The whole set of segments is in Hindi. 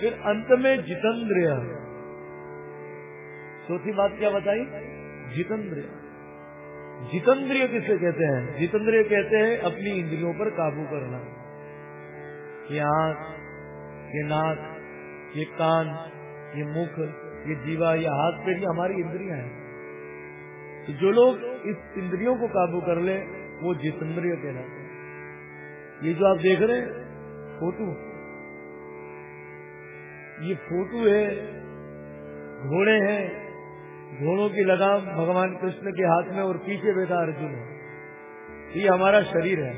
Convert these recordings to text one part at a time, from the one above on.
फिर अंत में जितेंद्रिय। चौथी बात क्या बताई? जितेंद्रिय। जितेंद्रिय किसे कहते हैं? जितेंद्रिय कहते हैं अपनी इंद्रियों पर काबू करना। ये आँख, ये नाक, ये कान, ये मुख, ये जीवा, ये हाथ पे ये हमारी इंद्रियाँ हैं। तो जो लोग इस इंद्रियों को काबू कर ले, वो जितेंद्रिय कहलाते हैं। ये जो आप देख रहे हैं फ़ोटो ये फ़ोटो है, घोड़े हैं, घोड़ों की लगाम भगवान कृष्ण के हाथ में और पीछे बैठा अर्जुन है। ये हमारा शरीर है।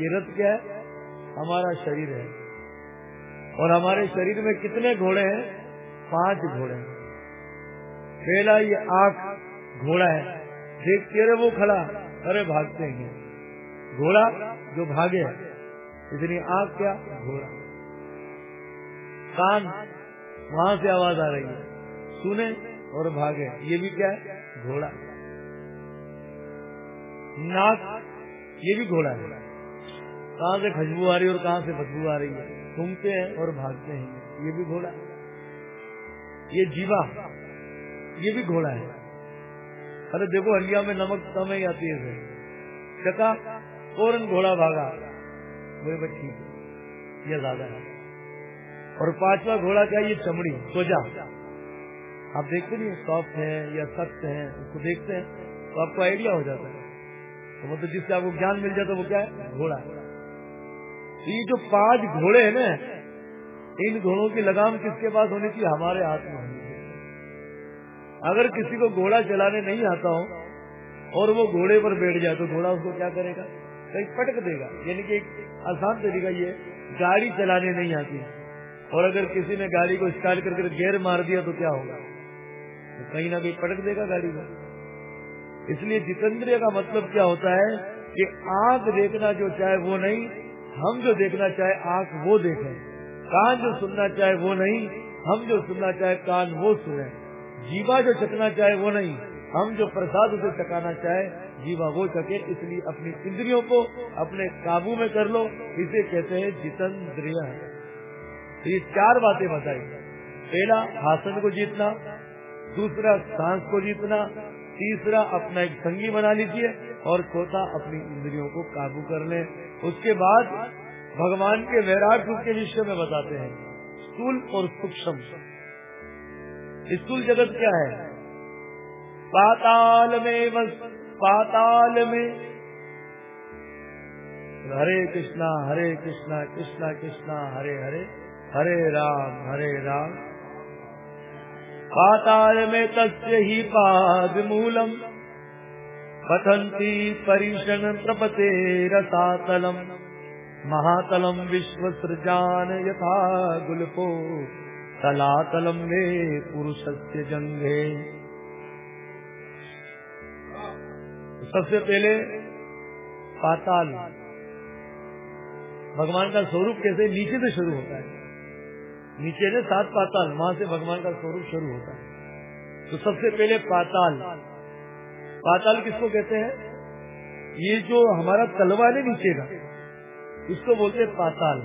ये रथ क्या है? हमारा शरीर है। और हमारे शरीर में कितने घोड़े हैं? पाँच घोड़े हैं। पहला ये आँख घोड़ा है। देखते रहे वो खड़ा। अरे भागते हैं। घोड़ा जो भागे इतनी आँख क्या? घोड़ा। कान, वहाँ से आवाज़ आ रही है। सुने और भागे। ये भी क्या है? घोड़ा। नाक, ये भी घोड़ा है। कहाँ से खुशबू आ रही है और कहाँ से बदबू आ रही है? घूमते हैं और भागते हैं। ये भी घोड़ा ये जीवा। ये भी घोड़ा है। अरे देखो हलिया में नमक कम ही आती है चका, फ़ौरन घोड़ा भागा। बोले ठीक है। ये ज़्यादा है। और पांचवा घोड़ा क्या, ये चमड़ी सोजा आप देखते नहीं सॉफ्ट है या सख्त है उसको देखते हैं तो आपको आइडिया हो जाता है। तो मतलब जिससे आपको ज्ञान मिल जाता है, वो क्या है? घोड़ा। तो ये जो पाँच घोड़े हैं ना, इन घोड़ों की लगाम किसके पास होनी चाहिए? हमारे हाथ में होनी चाहिए। अगर किसी को घोड़ा चलाने नहीं आता हो, और वो घोड़े पर बैठ जाए तो घोड़ा उसको क्या करेगा? कहीं पटक देगा। यानी कि एक आसान तरीका ये गाड़ी चलाने नहीं आती। और अगर किसी ने गाड़ी को स्टार्ट करके गेयर मार दिया तो क्या होगा? तो कहीं ना कहीं पटक देगा गाड़ी को। इसलिए जितेंद्रिय का मतलब क्या होता है कि आँख देखना जो चाहे वो नहीं, हम जो देखना चाहे आँख वो देखें। कान जो सुनना चाहे वो नहीं, हम जो सुनना चाहे कान वो सुने। जीवा जो चकना चाहे वो नहीं, हम जो प्रसाद उसे चकाना चाहे, जीवा वो चके। इसलिए अपनी इंद्रियों को अपने काबू में कर लो। इसे कहते हैं जितेंद्रिय। तो ये चार बातें बताई। पहला, हासन को जीतना, दूसरा, सांस को जीतना, तीसरा, अपना एक संगी बना लीजिए, और चौथा, अपनी इंद्रियों को काबू कर ले। उसके बाद, भगवान के वैराट रूप के विषय में बताते हैं। स्थूल और सूक्ष्म। स्थूल जगत क्या है? पाताल में बस, पाताल में। हरे कृष्णा हरे कृष्णा कृष्णा कृष्णा, हरे हरे। हरे राम हरे राम। पाताल में तस्य ही पाद मूलम, पठन्ति परिषण प्रपते रसातलम। महातलम विश्वसृजान यथा गुलपो तलातलम वे से जंगे सबसे पहले पाताल। भगवान का स्वरूप कैसे नीचे से शुरू होता है? नीचे ने सात पाताल, वहाँ से भगवान का स्वरूप शुरू होता है। तो सबसे पहले पाताल। पाताल किसको कहते हैं? ये जो हमारा तलवा है नीचे का, इसको बोलते हैं पाताल।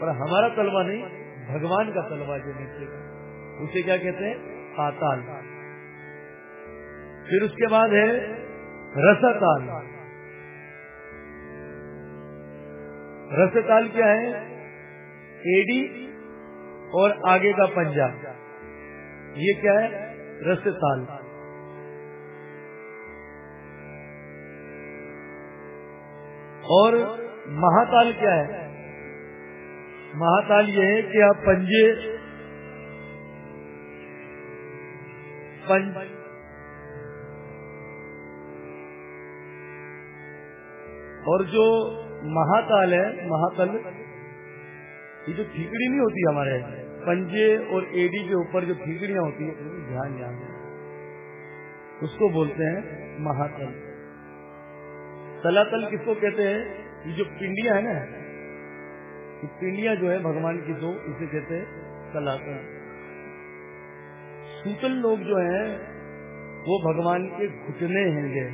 पर हमारा तलवा नहीं, भगवान का तलवा जो नीचे का, उसे क्या कहते हैं? पाताल। फिर उसके बाद है रसताल। रसताल क्या है? एडी और आगे का पंजा। ये क्या है? रसताल और महाताल क्या है? महाताल ये है कि आप पंजे पंज और जो महाताल है महाकाल ये जो ठीकड़ी नहीं होती हमारे, पंजे और एडी के ऊपर जो ठीकड़ियाँ होती है ध्यान ध्यान उसको बोलते हैं महातल। तलातल किसको कहते हैं? ये जो पिंडिया है ना, ये पिंडिया जो है, भगवान की दो, इसे कहते हैं तलातल। सूतल लोग जो हैं, वो भगवान के घुटने हैं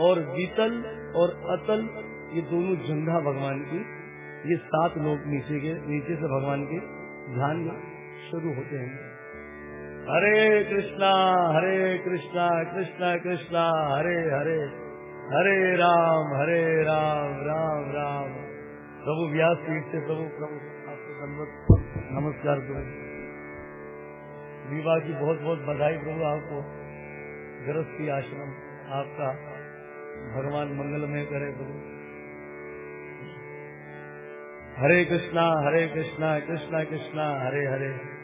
और बीतल और अतल, ये दोनों जंघा भगवान की ये सात लोग नीचे के, नीचे से भगवान के ध्यान में शुरू होते हैं। हरे कृष्णा हरे कृष्णा कृष्णा कृष्णा, हरे हरे हरे राम हरे राम राम राम। प्रभु व्यास पीठ से प्रभु प्रभु आपको नमस्कार करें। विवाह की बहुत बहुत बधाई प्रभु आपको। गृहस्थी आश्रम आपका भगवान मंगलमय करे प्रभु। हरे कृष्णा हरे कृष्णा कृष्णा कृष्णा, हरे हरे।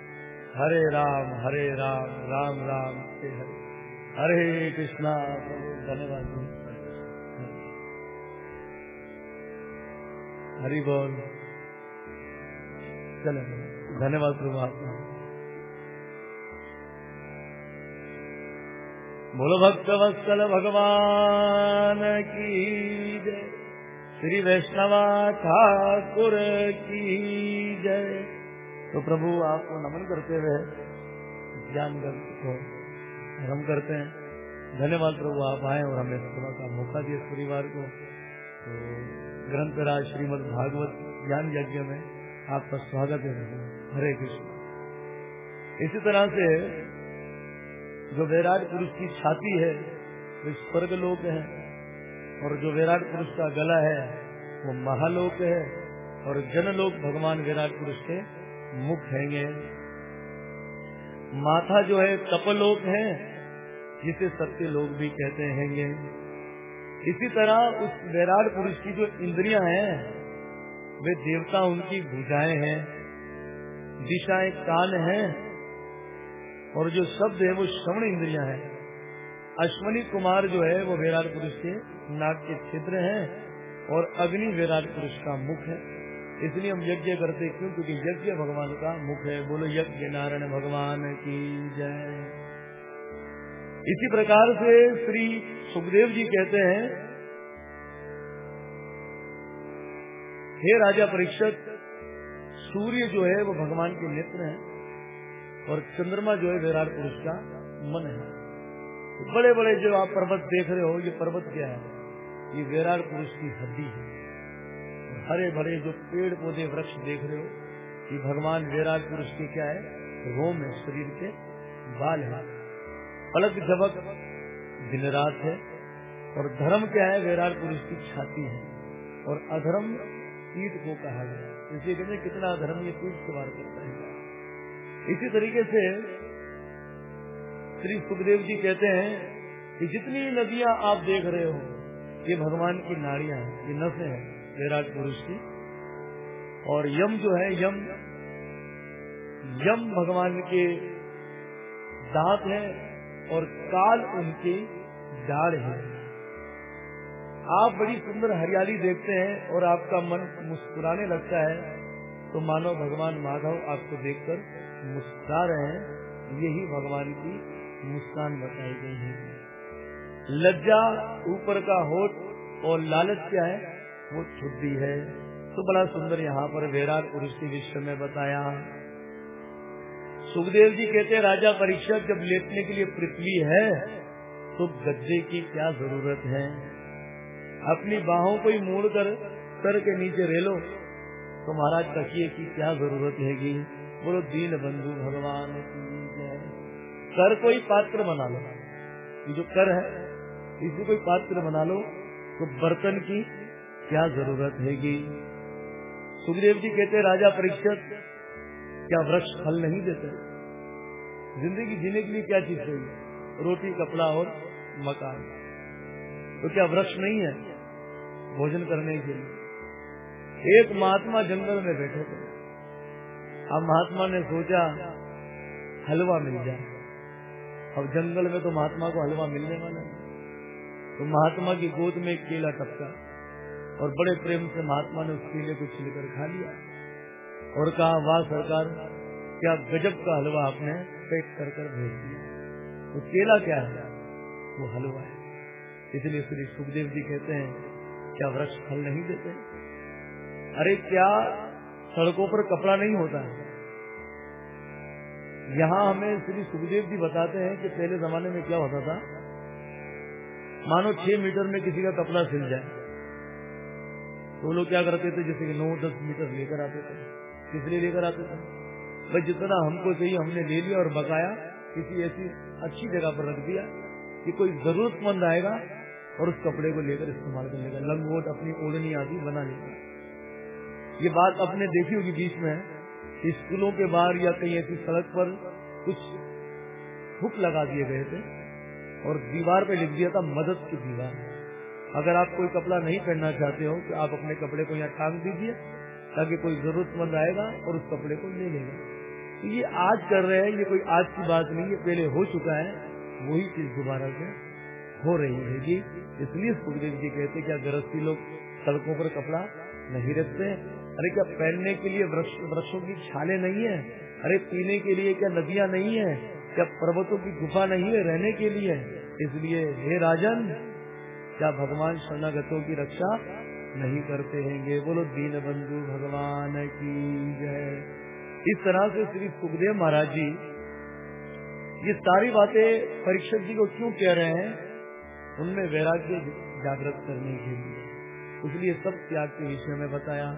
हरे राम हरे राम राम राम हरे। हरे कृष्णा धन्यवाद। हरि बोल। चले। धन्यवाद प्रभु आपका। बोलो भक्त वत्सल भगवान की जय। श्री वैष्णवा ठाकुर की जय। तो प्रभु, आपको नमन करते हुए ज्ञान को हम करते हैं। धन्यवाद प्रभु, आप आए और हमें सेवा का मौका दिया परिवार को। तो ग्रंथ राज श्रीमद भागवत ज्ञान यज्ञ में आपका स्वागत है। हरे कृष्ण। इसी तरह से जो वैराट पुरुष की छाती है, वो स्वर्ग लोग है। और जो विराट पुरुष का गला है, वो महालोक है और जनलोक भगवान विराट पुरुष के मुख हैंगे। माथा जो है तपलोक है, जिसे सत्य लोग भी कहते हैंगे। इसी तरह उस विराट पुरुष की जो इंद्रियाँ हैं, वे देवता उनकी भुजाएँ हैं, दिशाएँ कान हैं, और जो शब्द है वो श्रवण इंद्रियाँ हैं। अश्वनी कुमार जो है, वो विराट पुरुष के नाक के छिद्र हैं और अग्नि विराट पुरुष का मुख है। इसलिए हम यज्ञ करते क्यों? क्योंकि यज्ञ भगवान का मुख है। बोलो, यज्ञ नारायण भगवान की जय। इसी प्रकार से श्री सुखदेव जी कहते हैं, हे राजा परीक्षक, सूर्य जो है, वो भगवान के नेत्र है और चंद्रमा जो है, विराट पुरुष का मन है। बड़े बड़े जो आप पर्वत देख रहे हो, ये पर्वत क्या है? ये विराट पुरुष की हड्डी है। हरे भरे जो पेड़ पौधे वृक्ष देख रहे हो, ये भगवान विराट पुरुष की क्या है? रोम है, शरीर के बाल है। पलक झपक दिन रात है। और धर्म क्या है? विराट पुरुष की छाती है। और अधर्म पीठ को कहा गया इसलिए कहते कितना अधर्म ये पीठ सवार करता है। इसी तरीके से श्री सुखदेव जी कहते हैं कि जितनी नदियाँ आप देख रहे हो, ये भगवान की नाड़ियाँ हैं, ये नशे हैं विराट पुरुष की। और यम जो है, यम यम भगवान के दांत है और काल उनके दाढ़ है। आप बड़ी सुंदर हरियाली देखते हैं और आपका मन मुस्कुराने लगता है तो मानो भगवान माधव आपको देखकर मुस्कुरा रहे हैं। यही भगवान की मुस्कान बताई गई है। लज्जा ऊपर का होठ और लालच क्या है? वो छुट्टी है। तो बड़ा सुंदर यहाँ पर पुरुष के विश्व में बताया। सुखदेव जी कहते राजा परीक्षक जब लेटने के लिए पृथ्वी है तो गद्दे की क्या ज़रूरत है? अपनी बाहों को ही मोड़ कर सर के नीचे रेलो तो महाराज तकिए की क्या ज़रूरत है बोलो दीन बंधु भगवान की। कर कोई पात्र बना लो। ये जो कर है, इसे कोई पात्र बना लो। तो बर्तन की क्या ज़रूरत हैगी? सुखदेव जी कहते राजा परीक्षक, क्या वृक्ष फल नहीं देते? ज़िंदगी जीने के लिए क्या चीज़ चाहिए? रोटी, कपड़ा और मकान। तो क्या वृक्ष नहीं है भोजन करने के लिए? एक महात्मा जंगल में बैठे थे। अब महात्मा ने सोचा, हलवा मिल जाए। अब जंगल में तो महात्मा को हलवा मिलने वाला है। तो महात्मा की गोद में एक केला टपका और बड़े प्रेम से महात्मा ने उस केले को छिलकर खा लिया और कहा, वाह सरकार, क्या गजब का हलवा आपने पैक कर कर भेज दिया। तो केला क्या है? वो हलवा है। इसलिए श्री सुखदेव जी कहते हैं, क्या वृक्ष फल नहीं देते? अरे क्या, सड़कों पर कपड़ा नहीं होता है? यहाँ हमें श्री सुखदेव जी बताते हैं कि पहले जमाने में क्या होता था? मानो छह मीटर में किसी का कपड़ा सिल जाए। तो लोग क्या करते थे? जैसे कि नौ, दस मीटर लेकर आते थे। किस लिए लेकर आते थे? भाई, जितना हमको चाहिए हमने ले लिया और बकाया किसी ऐसी अच्छी जगह पर रख दिया कि कोई जरूरतमंद आएगा और उस कपड़े को लेकर इस्तेमाल कर लेगा लंगोट अपनी ओढ़नी आदि बना लेगा ये बात अपने देखी होगी बीच में। स्कूलों के बाहर या कहीं ऐसी सड़क पर कुछ हुक लगा दिए गए थे और दीवार पे लिख दिया था, मदद की दीवार। अगर आप कोई कपड़ा नहीं पहनना चाहते हो तो आप अपने कपड़े को यहाँ टांग दीजिए, ताकि कोई जरूरतमंद आएगा और उस कपड़े को ले लेगा। तो ये आज कर रहे हैं, ये कोई आज की बात नहीं, ये पहले हो चुका है, वही चीज़ दोबारा से हो रही है। जी, इसलिए सुखदेव जी कहते क्या गृहस्थी लोग सड़कों पर कपड़ा नहीं रखते अरे क्या पहनने के लिए वृक्षों की छाले नहीं है? अरे पीने के लिए क्या नदियाँ नहीं है? क्या पर्वतों की गुफा नहीं है रहने के लिए? इसलिए हे राजन, क्या भगवान शरणागतों की रक्षा नहीं करते हैं बोलो दीन बंधु भगवान की जय। इस तरह से श्री सुखदेव महाराज जी, ये सारी बातें परीक्षक जी को क्यों कह रहे हैं? उनमें वैराग्य जागृत करने के लिए। इसलिए सब त्याग के विषय में बताया।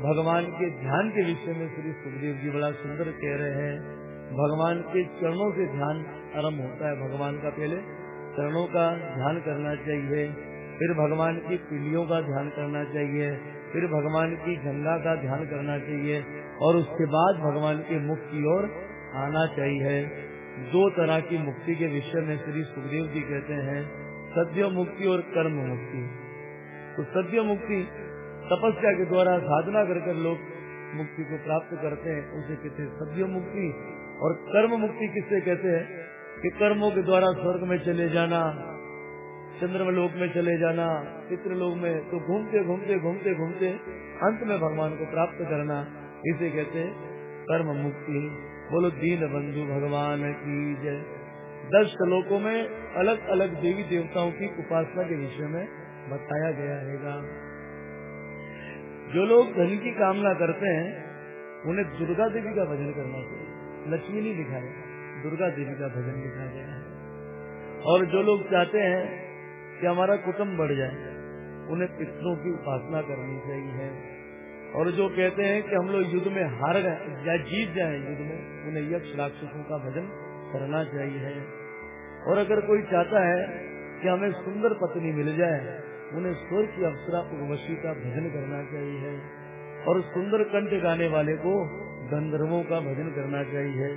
भगवान के ध्यान के विषय में श्री सुखदेव जी बड़ा सुंदर कह रहे हैं। भगवान के चरणों से ध्यान आरंभ होता है। भगवान का पहले चरणों का ध्यान करना चाहिए, फिर भगवान की पीलियों का ध्यान करना चाहिए, फिर भगवान की गंगा का ध्यान करना चाहिए और उसके बाद भगवान के मुख की ओर आना चाहिए। दो तरह की मुक्ति के विषय में श्री सुखदेव जी कहते हैं, सद्य मुक्ति और कर्म मुक्ति। तो सद्य मुक्ति तपस्या के द्वारा साधना कर कर लोग मुक्ति को प्राप्त करते हैं, उसे कहते हैं सद्य मुक्ति। और कर्म मुक्ति किससे कहते हैं? कि कर्मों के द्वारा स्वर्ग में चले जाना चंद्रमा लोक में चले जाना लोक में तो घूमते घूमते घूमते घूमते अंत में भगवान को प्राप्त करना, इसे कहते हैं कर्म मुक्ति। बोलो, दीन बंधु भगवान की जय। दस श्लोकों में अलग अलग देवी देवताओं की उपासना के विषय में बताया गया है। जो लोग धन की कामना करते हैं, उन्हें दुर्गा देवी का भजन करना चाहिए। लक्ष्मी नहीं लिखा है दुर्गा देवी का भजन लिखा गया है। और जो लोग चाहते हैं कि हमारा कुटुम्ब बढ़ जाए, उन्हें पितरों की उपासना करनी चाहिए। और जो कहते हैं कि हम लोग युद्ध में हार गए, या जीत जाए युद्ध में, उन्हें यक्ष राक्षसों का भजन करना चाहिए। और अगर कोई चाहता है कि हमें सुंदर पत्नी मिल जाए उन्हें स्वर की अप्सरा उर्वशी का भजन करना चाहिए और सुंदर कंठ गाने वाले को गंधर्वों का भजन करना चाहिए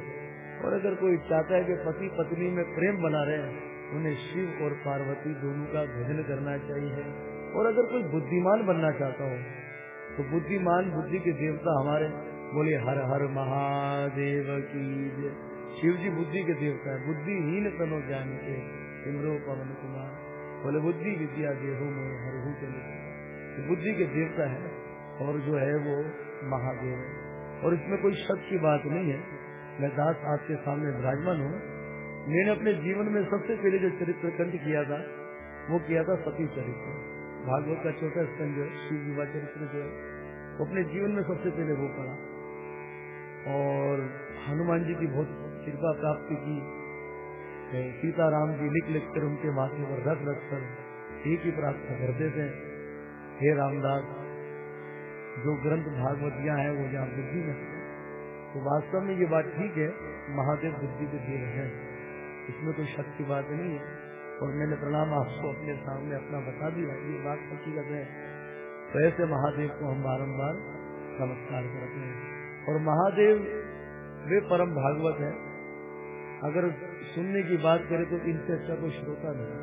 और अगर कोई चाहता है कि पति पत्नी में प्रेम बना रहे, उन्हें शिव और पार्वती दोनों का भजन करना चाहिए और अगर कोई बुद्धिमान बनना चाहता हो तो बुद्धिमान, बुद्धि के देवता हमारे, बोले, हर हर महादेव की शिव जी बुद्धि के देवता है, बुद्धिहीन तनो ज्ञान के इमरो पवन कुमार। बोले, बुद्धि विद्या देहो मोह हर के तो बुद्धि के देवता है और जो है वो महादेव है। और इसमें कोई शक की बात नहीं है। मैं दास आपके सामने विराजमान हूँ। मैंने अपने जीवन में सबसे पहले जो चरित्र कंठ किया था, वो किया था सती चरित्र। भागवत का छोटा स्कंद शिव विवाह चरित्र जो है अपने जीवन में सबसे पहले वो पढ़ा। और हनुमान जी की बहुत कृपा प्राप्ति की। सीताराम जी लिख लिख कर उनके माथे पर रख रख कर एक ही प्रार्थना करते थे। हे रामदास, जो ग्रंथ भागवतिया है, वो जहाँ बुद्धि में तो वास्तव में ये बात ठीक है, महादेव बुद्धि के देव है। इसमें कोई शक की बात नहीं है। और मैंने प्रणाम आपको अपने सामने अपना बता दिया। ये बात हकीकत है। तो ऐसे महादेव को हम बारम्बार नमस्कार करते हैं। और महादेव, वे परम भागवत है। अगर सुनने की बात करें तो इनसे अच्छा कोई श्रोता नहीं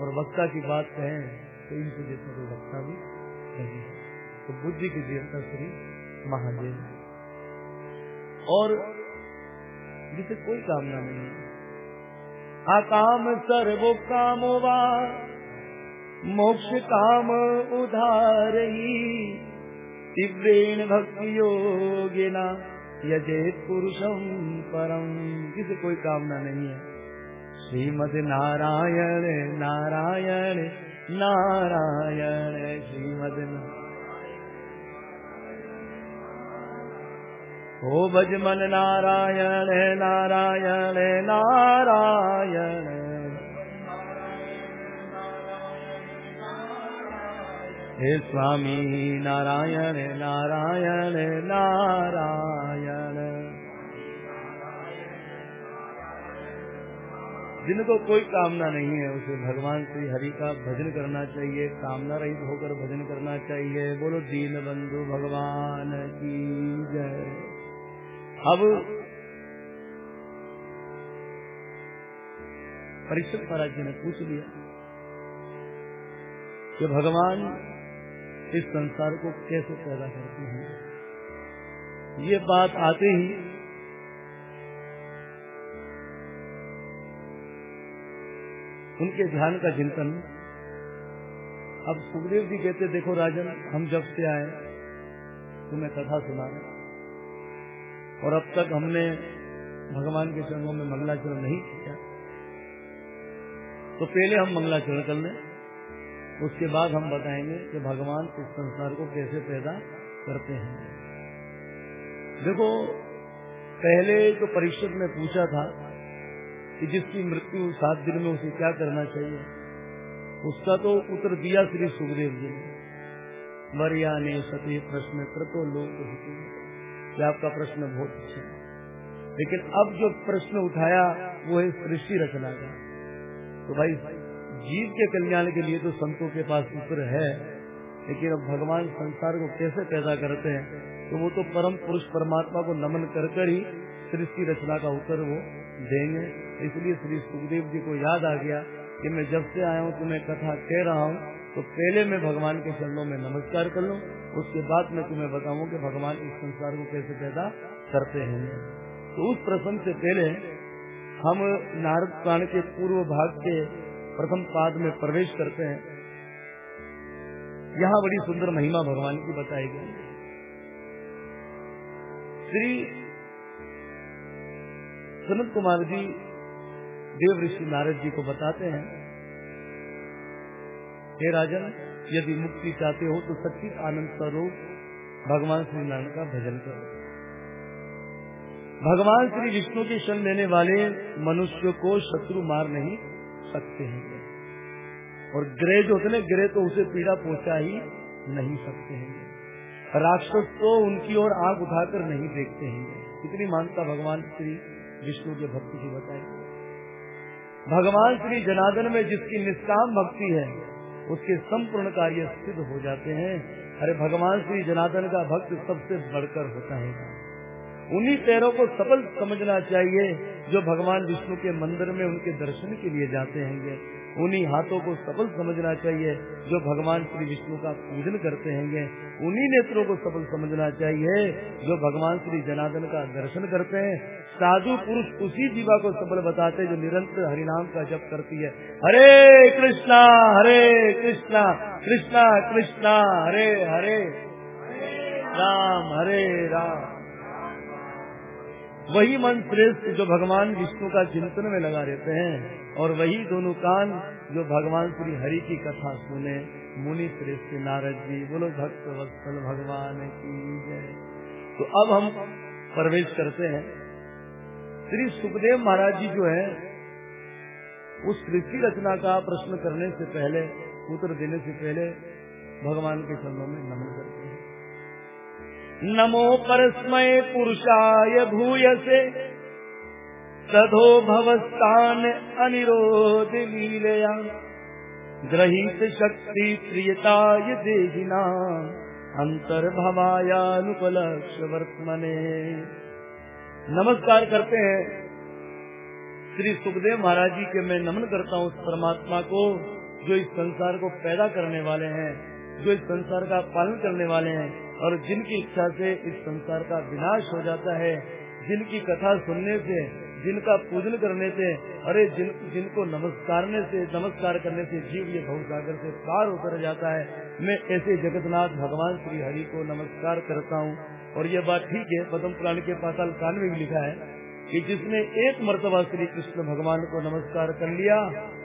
और वक्ता की बात कहें तो इनसे जैसा कोई वक्ता भी नहीं तो बुद्धि की देवता श्री महादेव और जिसे कोई कामना नहीं अकाम सर्वो कामो मोक्ष काम उधार ही तीव्रेण भक्ति योगिना। यजे पुरुषम परम। किसे कोई कामना नहीं है। श्रीमद नारायण नारायण नारायण श्रीमद नारायण ओ भज मन नारायण नारायण नारायण। हे स्वामी नारायण नारायण नारायण। जिनको कोई कामना नहीं है, उसे भगवान श्री हरि का भजन करना चाहिए, कामना रहित होकर भजन करना चाहिए। बोलो, दीन बंधु भगवान की जय। अब परीक्षक महाराज जी ने पूछ लिया कि भगवान इस संसार को कैसे पैदा करते हैं। ये बात आते ही उनके ध्यान का चिंतन। अब सुखदेव जी कहते, देखो राजन, हम जब से आए, तुम्हें कथा सुना। और अब तक हमने भगवान के चरणों में मंगलाचरण नहीं किया। तो पहले हम मंगलाचरण कर लें, उसके बाद हम बताएँगे कि भगवान इस संसार को कैसे पैदा करते हैं। देखो, पहले तो परीक्षक में पूछा था कि जिसकी मृत्यु सात दिन में उसे क्या करना चाहिए? उसका तो उत्तर दिया श्री सुखदेव जी ने। मरिया ने सती प्रश्न कृतो लोग आपका प्रश्न बहुत अच्छा है। लेकिन अब जो प्रश्न उठाया, वो है सृष्टि रचना का। तो भाई, जीव के कल्याण के लिए तो संतों के पास उत्तर है, लेकिन अब भगवान संसार को कैसे पैदा करते हैं? तो वो तो परम पुरुष परमात्मा को नमन कर कर ही सृष्टि रचना का उत्तर वो देंगे। इसलिए श्री सुखदेव जी को याद आ गया कि मैं जब से आया हूँ तुम्हें कथा कह रहा हूँ तो पहले मैं भगवान के चरणों में नमस्कार कर लूँ, उसके बाद मैं तुम्हें बताऊँ कि भगवान इस संसार को कैसे पैदा करते हैं। तो उस प्रसंग से पहले हम नारद प्राण के पूर्व भाग के प्रथम पाद में प्रवेश करते हैं। यहाँ बड़ी सुंदर महिमा भगवान की बताई गई श्री सनत कुमार जी देव ऋषि नारद जी को बताते हैं, हे राजन, यदि मुक्ति चाहते हो तो सच्ची आनंद स्वरूप भगवान श्री नारायण का भजन करो। भगवान श्री विष्णु की शरण लेने वाले मनुष्य को शत्रु मार नहीं सकते हैं। और ग्रह जो होते ग्रह तो उसे पीड़ा पहुँचा ही नहीं सकते हैं। राक्षस तो उनकी ओर आग उठाकर नहीं देखते हैं। कितनी मानता भगवान श्री विष्णु के भक्ति की बताई। भगवान श्री जनार्दन में जिसकी निष्काम भक्ति है, उसके संपूर्ण कार्य सिद्ध हो जाते हैं। अरे भगवान श्री जनार्दन का भक्त सबसे बढ़कर होता है। उन्हीं पैरों को सफल समझना चाहिए जो भगवान विष्णु के मंदिर में उनके दर्शन के लिए जाते हैं उन्हीं हाथों को सफल समझना चाहिए, जो भगवान श्री विष्णु का पूजन करते हैं उन्हीं नेत्रों को सफल समझना चाहिए, जो भगवान श्री जनार्दन का दर्शन करते हैं। साधु पुरुष उसी जीवा को सफल बताते जो निरंतर हरिनाम का जप करती है। हरे कृष्णा हरे कृष्णा कृष्णा कृष्णा, हरे हरे। राम हरे, राम। वही मन श्रेष्ठ जो भगवान विष्णु का चिंतन में लगा रहते हैं। और वही दोनों कान जो भगवान श्री हरि की कथा सुने। मुनि श्रेष्ठ नारद जी, बोलो, भक्त वत्सल भगवान की जय। तो अब हम प्रवेश करते हैं। श्री सुखदेव महाराज जी जो है, उस सृष्टि रचना का प्रश्न करने से पहले, उत्तर देने से पहले, भगवान के चरणों में नमन करते हैं। नमो परस्मय पुरुषाय भूयसे तथो भवस्तान अनिरोध लीलया। ग्रहित शक्ति प्रियताय देहिना। अंतर्भवायानुपलक्ष वर्तमने नमस्कार करते हैं। श्री सुखदेव महाराज जी के मैं नमन करता हूँ उस परमात्मा को, जो इस संसार को पैदा करने वाले हैं, जो इस संसार का पालन करने वाले हैं, और जिनकी इच्छा से इस संसार का विनाश हो जाता है, जिनकी कथा सुनने से जिनका पूजन करने से, अरे जिन, जिनको नमस्कारने से, नमस्कार करने से जीव ये भव सागर से पार उतर जाता है। मैं ऐसे जगतनाथ भगवान श्री हरि को नमस्कार करता हूँ। और ये बात ठीक है, पद्म पुराण के पाताल कान में भी लिखा है कि जिसने एक मर्तबा श्री कृष्ण भगवान को नमस्कार कर लिया,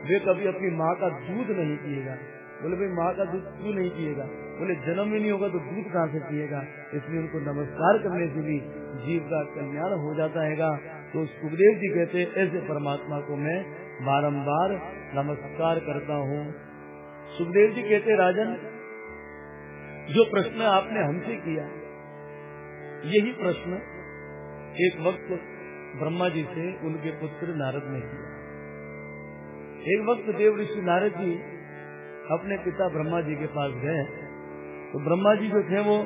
वे कभी अपनी माँ का दूध नहीं पिएगा। बोले, भाई, माँ का दूध क्यों नहीं पिएगा? बोले, जन्म ही नहीं होगा तो दूध कहाँ से पिएगा? इसलिए उनको नमस्कार करने से भी जीव का कल्याण हो जाता है तो सुखदेव जी कहते ऐसे परमात्मा को मैं बारंबार नमस्कार करता हूँ। सुखदेव जी कहते राजन, जो प्रश्न आपने हमसे किया, यही प्रश्न एक वक्त ब्रह्मा जी से उनके पुत्र नारद ने किया। एक वक्त देव ऋषि नारद जी अपने पिता ब्रह्मा जी के पास गए तो ब्रह्मा जी जो थे वो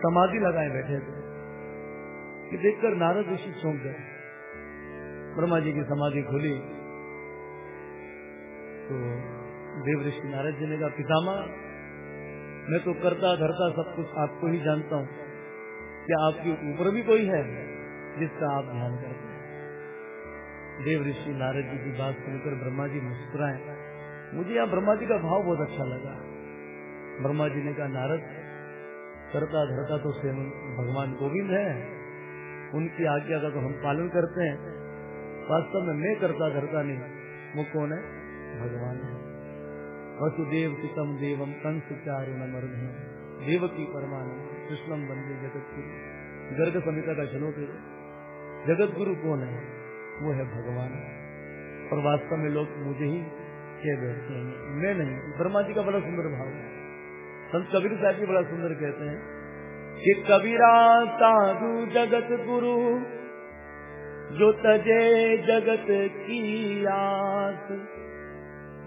समाधि लगाए बैठे थे, कि देखकर नारद ऋषि सौंप गए। ब्रह्मा जी की समाधि खुली। तो देव ऋषि नारद जी ने कहा पितामा मैं तो करता, धरता सब कुछ आपको ही जानता हूँ। क्या आपके ऊपर भी कोई है जिसका आप ध्यान करते हैं? देव ऋषि नारद जी की बात सुनकर ब्रह्मा जी मुस्कुराए। मुझे यहाँ ब्रह्मा जी का भाव बहुत अच्छा लगा। ब्रह्मा जी ने कहा, नारद, करता, धरता तो स्वयं भगवान गोविंद है। उनकी आज्ञा का तो हम पालन करते हैं। वास्तव में मैं करता धरता नहीं वो कौन है? भगवान है। वसुदेव सुतम देवम कंस चारुणम देव की परमानंद कृष्णम बंदे जगत गुरु गर्ग समिता का चलो जगत गुरु कौन है? वो है भगवान। और वास्तव में लोग मुझे ही कह बैठते हैं। मैं नहीं, ब्रह्मा जी का बड़ा सुंदर भाव है। संत कबीर साहब जी बड़ा सुंदर कहते हैं कि कबीरा साधु जगत गुरु जो तजे जगत की आस,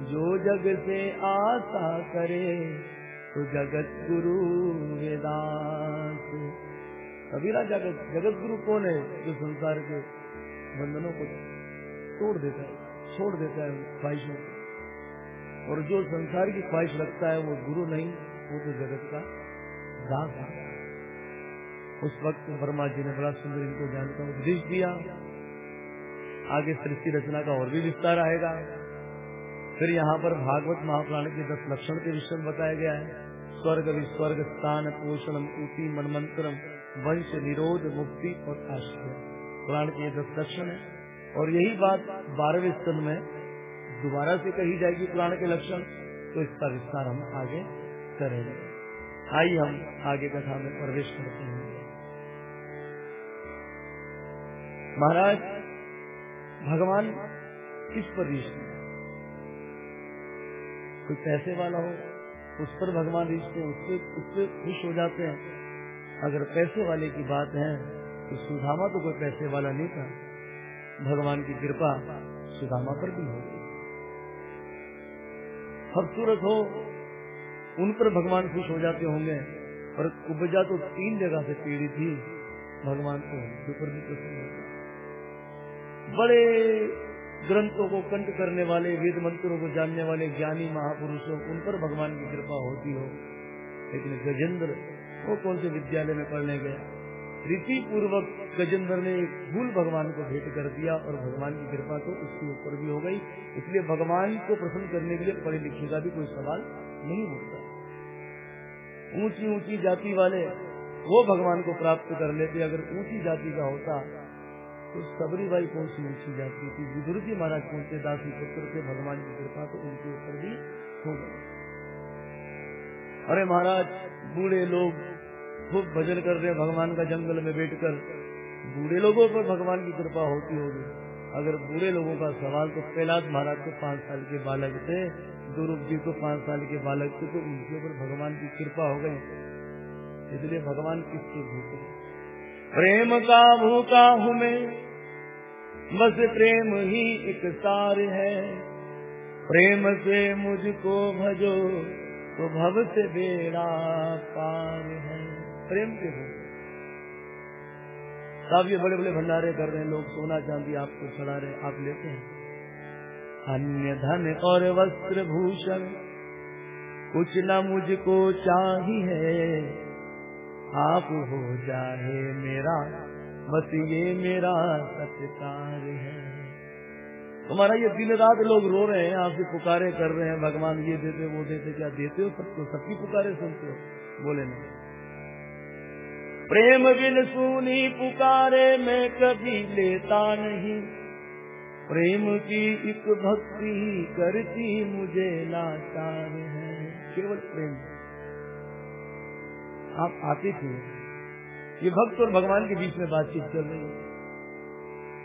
जो जग से आशा करे तो जगत गुरु वेदास। कबीरा जगत जगत गुरु कौन है जो संसार के बंधनों को तोड़ देता है, छोड़ देता है ख्वाहिशों को? और जो संसार की ख्वाहिश रखता है, वो गुरु नहीं, वो तो जगत का दास है। उस वक्त वर्मा जी ने बड़ा सुंदर इनको ज्ञान का उपदेश दिया। आगे सृष्टि रचना का और भी विस्तार आएगा। फिर यहाँ पर भागवत महाप्राण के दस लक्षण के विषय में बताया गया है। स्वर्ग विस्वर्ग स्थान पोषणम ऊटी मनमंत्रम वंश निरोध मुक्ति और आश्रय। पुराण के दस लक्षण है। और यही बात बारहवें स्तन में दोबारा से कही जाएगी पुराण के लक्षण तो इसका विस्तार हम आगे करेंगे। आइए हम आगे कथा में प्रवेश करते हैं। महाराज भगवान किस पर रीछते कोई पैसे वाला हो, उस पर भगवान रीछते हैं, उससे उससे खुश हो जाते हैं। अगर पैसे वाले की बात है तो सुधामा तो कोई पैसे वाला नहीं था। भगवान की कृपा सुधामा पर भी हो गई। खूबसूरत हो, उन पर भगवान खुश हो जाते होंगे, पर कुबजा तो तीन जगह से पीड़ित थी, भगवान को ऊपर भी प्रसन्न बड़े ग्रंथों को कंठ करने वाले, वेद मंत्रों को जानने वाले ज्ञानी महापुरुषों उन पर भगवान की कृपा होती हो। लेकिन गजेंद्र, वो कौन से विद्यालय में पढ़ने गया? रीति पूर्वक गजेंद्र ने एक फूल भगवान को भेंट कर दिया और भगवान की कृपा तो उसके ऊपर भी हो गई। इसलिए भगवान को प्रसन्न करने के लिए पढ़े लिखे का भी कोई सवाल नहीं होता ऊँची ऊँची जाति वाले, वो भगवान को प्राप्त कर लेते। अगर ऊँची जाति का होता तो सबरी भाई कौन सी ऊँची जाति थी? विदुर जी महाराज कौन से दासी पुत्र थे भगवान की कृपा तो उनके ऊपर भी हो गई अरे महाराज, बूढ़े लोग खूब भजन कर रहे भगवान का जंगल में बैठकर। बूढ़े लोगों पर भगवान की कृपा होती होगी। अगर बूढ़े लोगों का सवाल तो कैलाश महाराज को पाँच साल के बालक थे, दुरूप जी को पाँच साल के बालक थे तो उनके ऊपर भगवान की कृपा हो गई। इसलिए भगवान किसके भूखे? प्रेम का भूखा हूँ मैं बस प्रेम ही एक सार है। प्रेम से मुझको भजो तो भव से बेड़ा पार है। प्रेम के हो। साहब ये बड़े बड़े भंडारे कर रहे हैं लोग, सोना चांदी आपको चढ़ा रहे, आप लेते हैं। अन्य धन और वस्त्र भूषण, कुछ न मुझको चाहिए। आप हो जाए मेरा बस ये मेरा सत्कार है। तुम्हारा ये दिन रात लोग रो रहे हैं, आपसे पुकारे कर रहे हैं, भगवान ये देते वो देते क्या देते हो सबको? सबकी पुकारे सुनते हो? बोले नहीं। प्रेम बिन सुनी पुकारे मैं कभी लेता नहीं। प्रेम की एक भक्ति ही करती मुझे लाचार है। केवल प्रेम। आप आते थे? ये भक्त और भगवान के बीच में बातचीत चल रही है।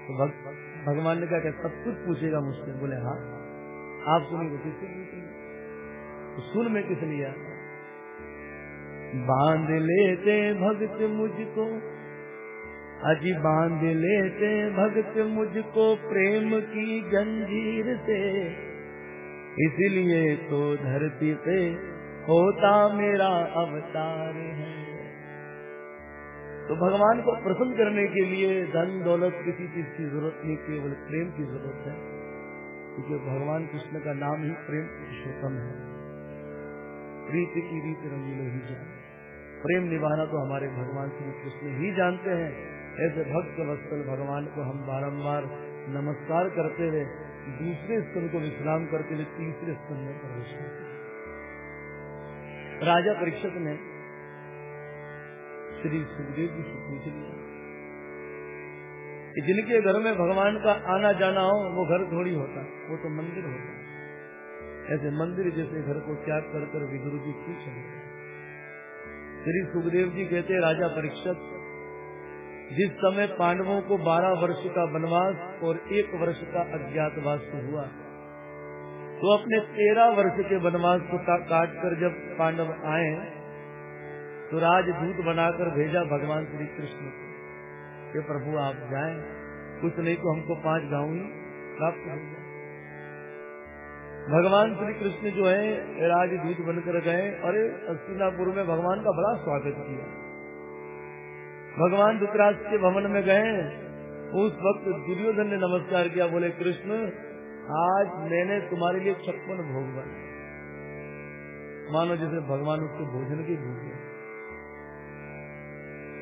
तो भक्त, भगवान ने कहा सब कुछ पूछेगा मुझसे। बोले हाँ। आप सुनेंगे किससे तो सुन में किस लिया बाँध लेते भक्त मुझको, अजी बाँध लेते भक्त मुझको प्रेम की जंजीर से। इसीलिए तो धरती पे होता मेरा अवतार है। तो भगवान को प्रसन्न करने के लिए धन, दौलत, किसी चीज़ की ज़रूरत नहीं, केवल प्रेम की ज़रूरत है। क्योंकि भगवान कृष्ण का नाम ही प्रेम पुरुषोत्तम है। प्रीति की रीति रंगीलो ही जाने प्रेम निभाना तो हमारे भगवान श्री कृष्ण ही जानते हैं। ऐसे भक्त वत्सल भगवान को हम बारम्बार नमस्कार करते हुए दूसरे स्तन को विश्राम करते हुए तीसरे स्तन में प्रवेश करते राजा परीक्षक ने श्री सुखदेव जी से पूछ लिया जिनके घर में भगवान का आना जाना हो, वो घर थोड़ी होता, वो तो मंदिर होता। ऐसे मंदिर जैसे घर को त्याग कर कर विदुर जी चले श्री सुखदेव जी कहते, राजा परीक्षक जिस समय पांडवों को बारह वर्ष का वनवास और एक वर्ष का अज्ञातवास हुआ तो अपने तेरह वर्ष के वनवास को काट कर जब पांडव आए तो राजदूत बनाकर भेजा भगवान श्री कृष्ण को प्रभु, आप जाए। कुछ नहीं तो हमको पाँच गाँव ही प्राप्त हो जाए। भगवान श्री कृष्ण जो है राजदूत बनकर गए और अस्तिनापुर में भगवान का बड़ा स्वागत किया। भगवान धुतराज के भवन में गए। उस वक्त दुर्योधन ने नमस्कार किया, बोले, कृष्ण, आज मैंने तुम्हारे लिए छप्पन भोग बनाए मानो जैसे भगवान उसके भोजन की भूख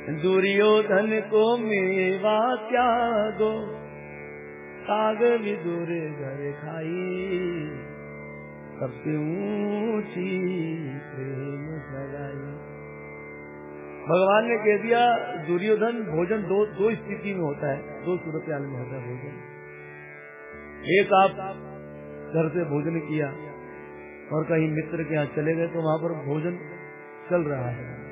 दुर्योधन को मेवा त्यागो। साग विदुर घर खाई। सबसे ऊँची प्रेम सगाई भगवान ने कह दिया, दुर्योधन, भोजन दो दो स्थिति में होता है। दो सूरत में होता है भोजन। एक आप घर से भोजन किया और कहीं मित्र के यहाँ चले गए तो वहाँ पर भोजन चल रहा है।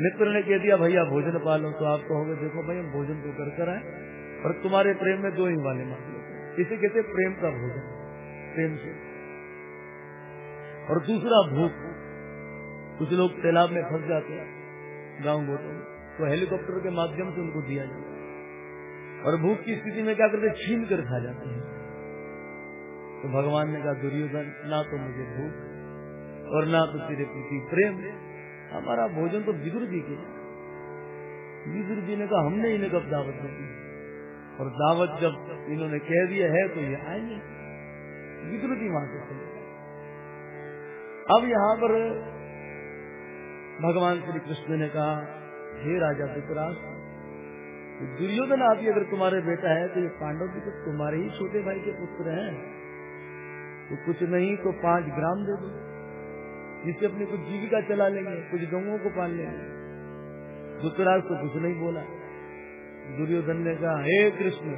मित्र ने कह दिया, भैया, भोजन पालो। तो आप कहोगे, देखो भाई, हम भोजन तो कर कर आए और तुम्हारे प्रेम में दो ही वाले मामले इसे कहते प्रेम का भोजन, प्रेम से। और दूसरा भूख, कुछ लोग तालाब में फंस जाते हैं, गाँव गोतों में। तो हेलीकॉप्टर के माध्यम से उनको दिया जाता है। और भूख की स्थिति में क्या करते छीन कर खा जाते हैं। तो भगवान ने कहा, दुर्योधन, ना तो मुझे भूख और ना तो तेरे प्रति प्रेम। हमारा भोजन तो विदुर जी के विदुर जी ने कहा, हमने इन्हें कब दावत दी और दावत जब इन्होंने कह दिया है तो ये आएँगे। विदुर जी वहाँ से चले अब यहाँ पर भगवान श्री कृष्ण ने कहा, हे राजा विकरास दुर्योधन आप अगर तुम्हारे बेटा है तो ये पांडव जी तो तुम्हारे ही छोटे भाई के पुत्र हैं। तो कुछ नहीं तो पाँच ग्राम दे दो। जिससे अपनी कुछ जीविका चला लेंगे, कुछ गऊ को पाल लेंगे। धुतराज तो कुछ नहीं बोला। दुर्योधन ने कहा, हे कृष्ण,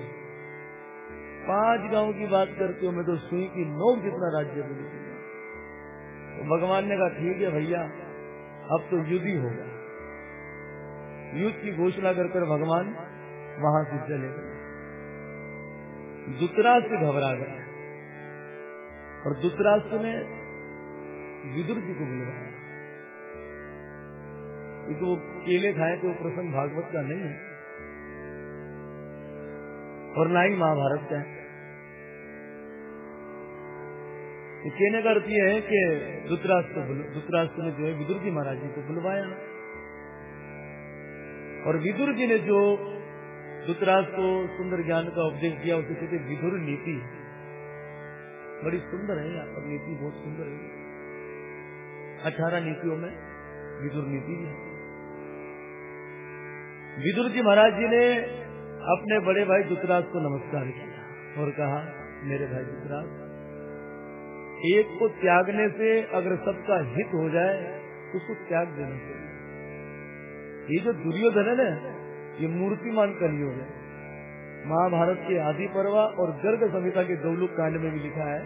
पाँच गाँव की बात करते हो, मैं तो सुई की नोक जितना राज्य बोली तो भगवान ने कहा, ठीक है भैया, अब तो युद्ध ही होगा। युद्ध की घोषणा कर कर भगवान वहाँ से चले गए। दूतराज से घबरा गए। और दुतराष्ट्र ने विदुर जी को बुलवाया क्योंकि वो केले खाए तो प्रसंग भागवत का नहीं है। और ना ही महाभारत का है। तो कहने का अर्थ यह है कि दुतराष्ट्र दुतराष्ट्र ने जो है विदुर जी महाराज जी को बुलवाया। और विदुर जी ने जो दुतराष्ट्र को सुंदर ज्ञान का उपदेश दिया, उसे कहते विदुर नीति। बड़ी सुंदर है यहाँ पर नीति बहुत सुंदर है। अठारह नीतियों में विदुर नीति भी है। विदुर जी महाराज जी ने अपने बड़े भाई दुतराज को नमस्कार किया और कहा, मेरे भाई दुतराज, एक को त्यागने से अगर सबका हित हो जाए तो उसको त्याग देना चाहिए। ये जो दुर्योधन है ना, ये मूर्तिमान कलयुग है। महाभारत के आदि पर्व और गर्ग संहिता के दौलुक कांड में भी लिखा है,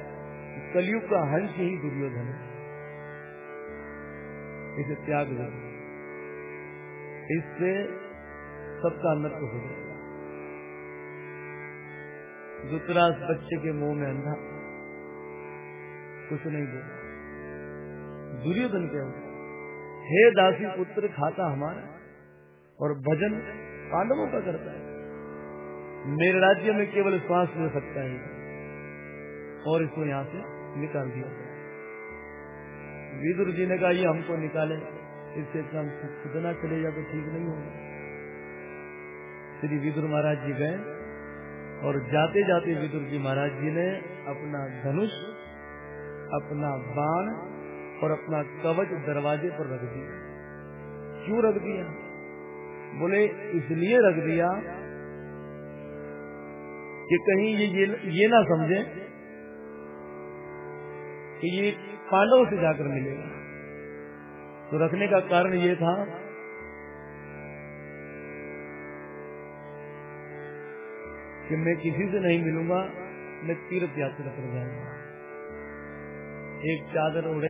कलयुग का हंस ही दुर्योधन है। इसे त्याग दे। इससे सबका नष्ट हो जाएगा। दुतराज बच्चे के मुँह में अंधा। कुछ नहीं बोला। दुर्योधन क्या हे दासी पुत्र, खाता हमारा और भजन पांडवों का करता है। मेरे राज्य में केवल श्वास ले सकता है। और इसको यहाँ से निकाल दिया विदुर जी ने कहा ये हमको निकाले। इससे हम खुद ना चले जा तो ठीक नहीं होगा। श्री विदुर महाराज जी गए और जाते जाते विदुर जी महाराज जी ने अपना धनुष अपना बाण और अपना कवच दरवाजे पर रख दिया। क्यों रख दिया? बोले इसलिए रख दिया कि कहीं ये ये, ये ना समझे कि ये पांडव से जाकर मिलेगा। तो रखने का कारण ये था, कि मैं किसी से नहीं मिलूँगा, मैं तीर्थ यात्रा पर जाऊँगा। एक चादर उड़े